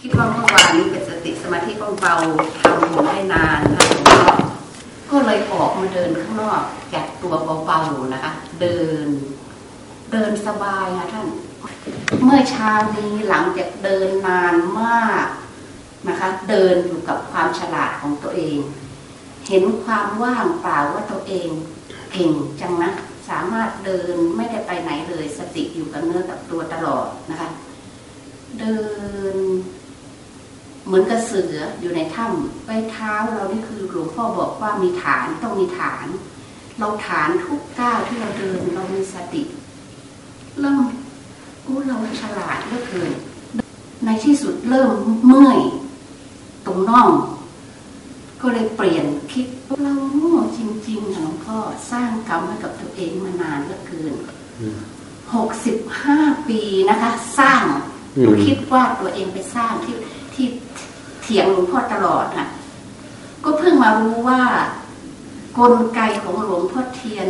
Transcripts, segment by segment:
คิดว่าเมื่อวานนี้เป็นสติสมาธิเบาๆทำอยู่ได้นานนะหลวก็เลยออกมาเดินข้างนอกจากตัวเบาๆนะคะ เดิน เดินสบายค่ะท่าน เมื่อเช้านี้หลังจากเดินนานมากนะคะ เดินอยู่กับความฉลาดของตัวเอง เห็นความว่างเปล่าว่าตัวเองเก่งจังนะสามารถเดินไม่ได้ไปไหนเลย สติอยู่กับเนื้อกับตัวตลอดนะคะ เดิน เหมือนกับเสืออยู่ในถ้ำไปเท้าเรานี่คือหลวงพ่อบอกว่ามีฐานต้องมีฐาน เราฐานทุกก้าวที่เราเดินเรามีสติเริ่มอู้เราฉลาดเหลือเกินในที่สุดเริ่มเมื่อยตรงน่อง ก็เลยเปลี่ยนคิดเราโง่จริงๆนะหลวงพ่อสร้างกรรมให้กับตัวเองมานานเหลือเกินหกสิบห้าปีนะคะ สร้าง อืมคิดว่าตัวเองไปสร้างที่ที่เถียงหลวงพ่อตลอดค่ะ ก็เพิ่งมารู้ว่ากลไกของหลวงพ่อเทียน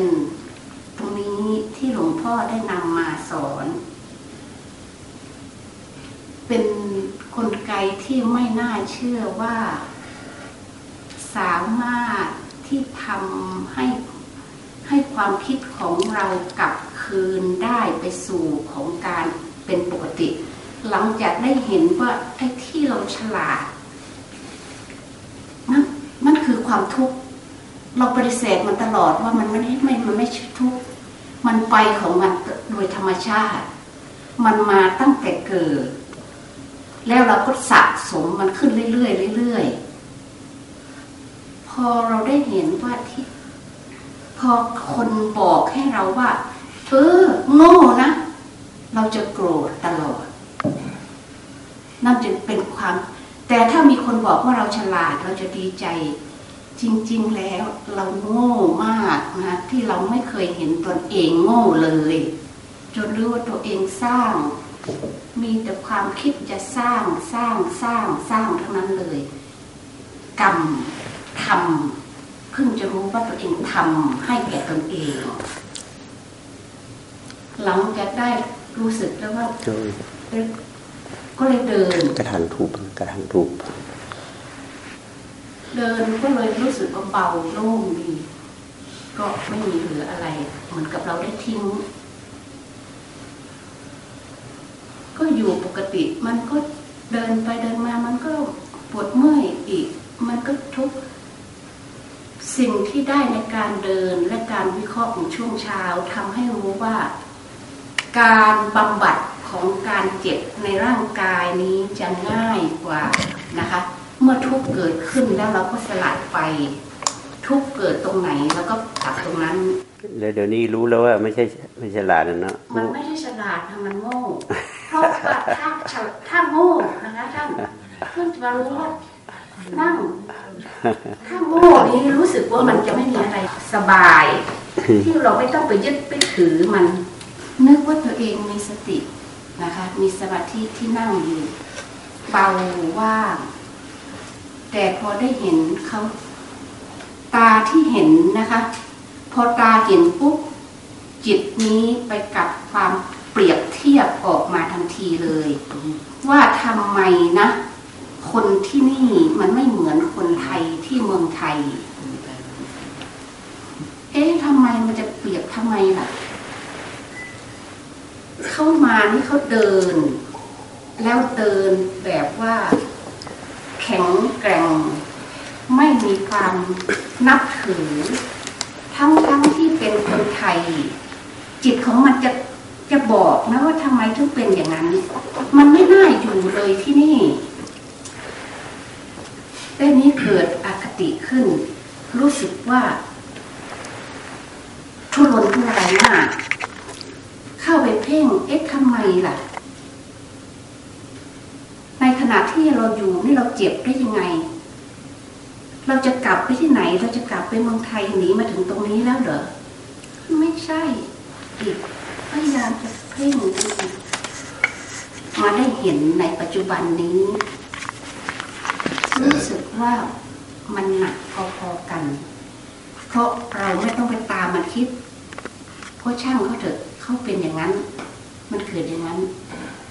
ตรงนี้ที่หลวงพ่อได้นำมาสอน เป็นกลไกที่ไม่น่าเชื่อว่า สามารถที่ทำให้ให้ความคิดของเรากลับคืนได้ไปสู่ของการเป็นปกติ หลังจากได้เห็นว่าไอ้ที่เราฉลาดมันมันคือความทุกข์เราปฏิเสธมันตลอดว่ามันไม่ได้ไม่มันไม่ใช่ทุกข์มันไปของมันโดยธรรมชาติ มันมาตั้งแต่เกิด แล้วเราก็สะสมมันขึ้นเรื่อยๆเรื่อยๆพอเราได้เห็นว่าที่ พอคนบอกให้เราว่า เออโง่นะ เราจะโกรธตลอด นั่นจึงเป็นความ แต่ถ้ามีคนบอกว่าเราฉลาดเราจะดีใจ จริง ๆ แล้วเราโง่มากนะที่เราไม่เคยเห็นตนเองโง่เลย จนรู้ว่าตัวเองสร้าง มีแต่ความคิดจะสร้างสร้างสร้างสร้างทั้งนั้นเลย กรรมทำเพิ่งจะรู้ว่าตัวเองทำให้แก่ตนเองหลังจากได้รู้สึกแล้วว่า ก็เลยเดิน กระถางถูกกระถางถูกเดินก็เลยรู้สึกว่าเบาโล่งดี ก็ไม่มีเหลืออะไร เหมือนกับเราได้ทิ้ง ก็อยู่ปกติมันก็เดินไปเดินมามันก็ปวดเมื่อยอีก มันก็ทุกข์สิ่งที่ได้ในการเดินและการวิเคราะห์ของช่วงเช้าทำให้รู้ว่า การบำบัด ของการเจ็บในร่างกายนี้จะง่ายกว่านะคะ เมื่อทุกข์เกิดขึ้นแล้วเราก็สลัดไปทุกข์เกิดตรงไหนแล้วก็ตัดตรงนั้นแล้วเดี๋ยวนี้รู้แล้วว่าไม่ใช่ไม่ใช่หลานนะเนาะมันไม่ได้ฉลาดทำมันโง่เพราะว่าถ้าฉลถ้าโง่นะคะท่านเพิ่งจะมารู้ว่านั่งถ้าโง่นี้รู้สึกว่ามันจะไม่มีอะไรสบาย ที่เราไม่ต้องไปยึดไปถือมัน นึกว่าตัวเองมีสติ นะคะ มีสมาธิที่นั่งอยู่เบาว่าง แต่พอได้เห็นเขาตาที่เห็นนะคะ พอตาเห็นปุ๊บจิตนี้ไปกับความเปรียบเทียบออกมาทันทีเลย ว่าทำไมนะ คนที่นี่มันไม่เหมือนคนไทยที่เมืองไทย เอ๊ะทำไมมันจะเปรียบทำไมล่ะ เข้ามานี่เขาเดิน แล้วเดินแบบว่าแข็งแกร่ง ไม่มีความนับถือ ทั้งทั้งที่เป็นคนไทย จิตของมันจะจะบอกนะว่าทำไมถึงเป็นอย่างนั้น มันไม่น่าอยู่เลยที่นี่แต่นี้เกิดอคติขึ้น รู้สึกว่า ทุรนทุรายมากเข้าไปเพ่ง เอ๊ะทำไมล่ะ ในขณะที่เราอยู่นี่เราเจ็บได้ยังไง เราจะกลับไปที่ไหน เราจะกลับไปเมืองไทยหนีมาถึงตรงนี้แล้วเหรอ ไม่ใช่อีกพยายามจะเพ่งมาได้เห็นในปัจจุบันนี้ รู้สึกว่ามันหนักพอๆกัน เพราะเราไม่ต้องไปตามมันคิด เพราะช่างเขาเถอะ เขาเป็นอย่างนั้น มันเกิดอย่างนั้น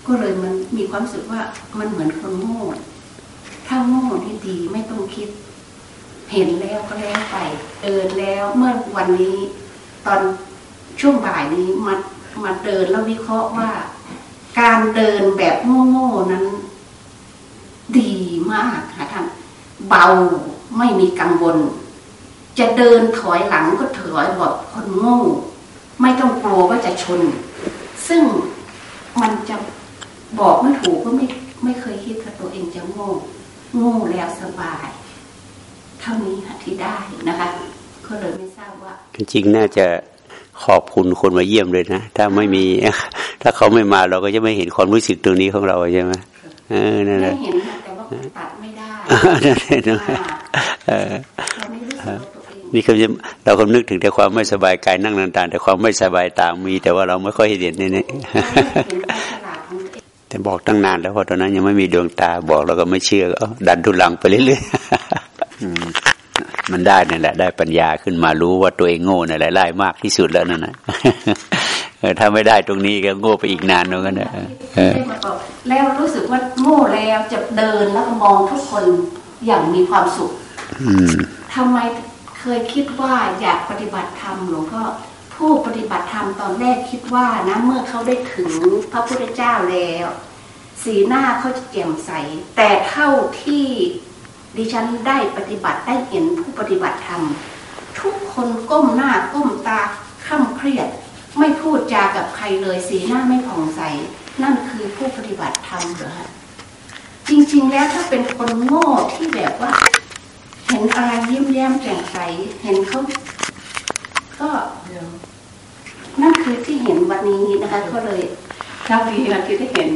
ก็เลยมันมีความรู้สึกว่ามันเหมือนคนโง่ถ้าโง่ที่ดีไม่ต้องคิด เห็นแล้วก็แล้วไปเดินแล้วเมื่อวันนี้ตอนช่วงบ่ายนี้มามาเดินแล้ววิเคราะห์ว่า การเดินแบบโง่ๆนั้น ดีมากค่ะท่านเบาไม่มีกังวลจะเดินถอยหลังก็ถอยแบบคนโง่ ไม่ต้องกลัว จะชน ซึ่งมันจะบอกไม่ถูกก็ไม่ไม่เคยคิดว่าตัวเองจะโง่โง่แล้วสบาย เท่านี้ค่ะที่ได้นะคะก็เลยไม่ทราบว่าจริงๆน่าจะขอบคุณคนมาเยี่ยมเลยนะถ้าไม่มี ถ้าเขาไม่มาเราก็จะไม่เห็นความรู้สึกตรงนี้ของเราใช่ไหมเออนั่นแหได้ละเห็นค่ะแต่ว่าตัดไม่ได้นั่นแหละเนอะอ่าเออเราไม่รู้สึกว่าตัวเองนี่เขาจะเราก็นึกถึงแต่ความไม่สบายกายนั่งนานๆแต่ความไม่สบายตามี แต่ว่าเราไม่ค่อยเห็นนี่นี่เห็นความฉลาดของตัวเองแต่บอกตั้งนานแล้วเพราะตอนนั้นยังไม่มีดวงตาบอกเราก็ไม่เชื่อก็เอาดันทุลังไปเรื่อยๆอืมมันได้นั่นแหละ ได้ปัญญาขึ้นมารู้ว่าตัวเองโง่นั่นแหละไล่มากที่สุดแล้วนั่นนะเออถ้าไม่ได้ตรงนี้ก็โง่ไปอีกนานเหมือนกันนะเออได้มาบอกแล้วรู้สึกว่าโง่แล้วจะเดินแล้วก็มองทุกคนอย่างมีความสุขอืมทำไมเค ยคิดว่าอยากปฏิบัติธรรมหลวงพ่อผู้ปฏิบัติธรรมตอนแรกคิดว่านะเมื่อเขาได้ถึงพระพุทธเจ้าแล้ว สีหน้าเขาจะแจ่มใส แต่เท่าที่ดิฉันได้ปฏิบัติได้เห็นผู้ปฏิบัติธรรมทุกคนก้มหน้าก้มตาคร่ำเครียด ไม่พูดจากับใครเลยสีหน้าไม่ผ่องใส นั่นคือผู้ปฏิบัติธรรมเหรอฮะจริงๆแล้วถ้าเป็นคนโง่ที่แบบว่า เห็นอะไรยิ้มแย้มแจ่มใส เห็นเขาก็นั่นคือที่เห็นวันนี้นะคะ ก็เลยเท่าที่ที่ได้เห็น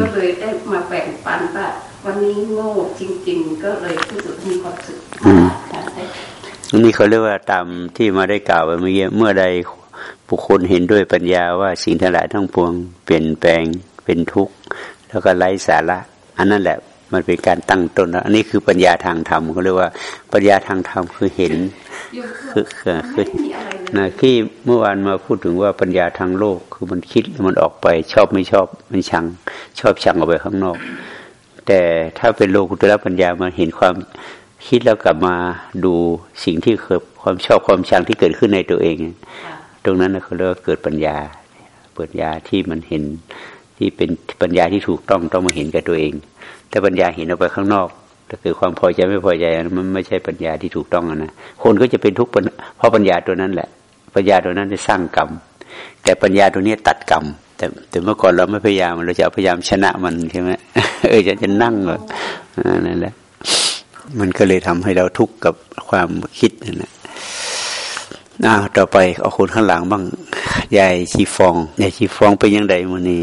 ก็เลยได้มาแบ่งปันว่าวันนี้โง่จริง ๆ ก็เลยรู้สึกมีความสุขมากค่ะนี่เขาเรียกว่าตามที่มาได้กล่าวไว้เมื่อกี้เมื่อใดบุคคลเห็นด้วยปัญญาว่าสิ่งทั้งหลายทั้งปวง เปลี่ยนแปลงเป็นทุกข์ แล้วก็ไร้สาระ อันนั้นแหละ มันเป็นการตั้งต้นแล้วอันนี้คือปัญญาทางธรรมเขาเรียกว่า ปัญญาทางธรรมคือเห็นคือคือคือนะที่เมื่อวานมาพูดถึงว่าปัญญาทางโลกคือมันคิดมันออกไป ชอบไม่ชอบมันชัง ชอบชังออกไปข้างนอก แต่ถ้าเป็นโลกุตระปัญญามันเห็นความคิดแล้วกลับมาดูสิ่งที่เกิดความชอบความชังที่เกิดขึ้นในตัวเอง ตรงนั้นเขาเรียกว่าเกิดปัญญาปัญญาที่มันเห็น ที่เป็นปัญญาที่ถูกต้องต้องมาเห็นกับตัวเอง แต่ปัญญาเห็นออกไปข้างนอกถ้าเกิดความพอใจไม่พอใจนั้นมันไม่ใช่ปัญญาที่ถูกต้องนะคนก็จะเป็นทุกข์เพราะปัญญาตัวนั้นแหละ ปัญญาตัวนั้นจะสร้างกรรม แต่ปัญญาตัวนี้ตัดกรรม แต่แต่เมื่อก่อนเราไม่พยายามเราจะพยายามชนะมันใช่ไหมเออจะจะนั่งแบบอ่านั่นแหละ มันก็เลยทำให้เราทุกข์กับความคิดนั่นแหละอ้าวต่อไปเอาคนข้างหลังบ้างยายชีฟองยายชีฟองเป็นยังไงมันนี่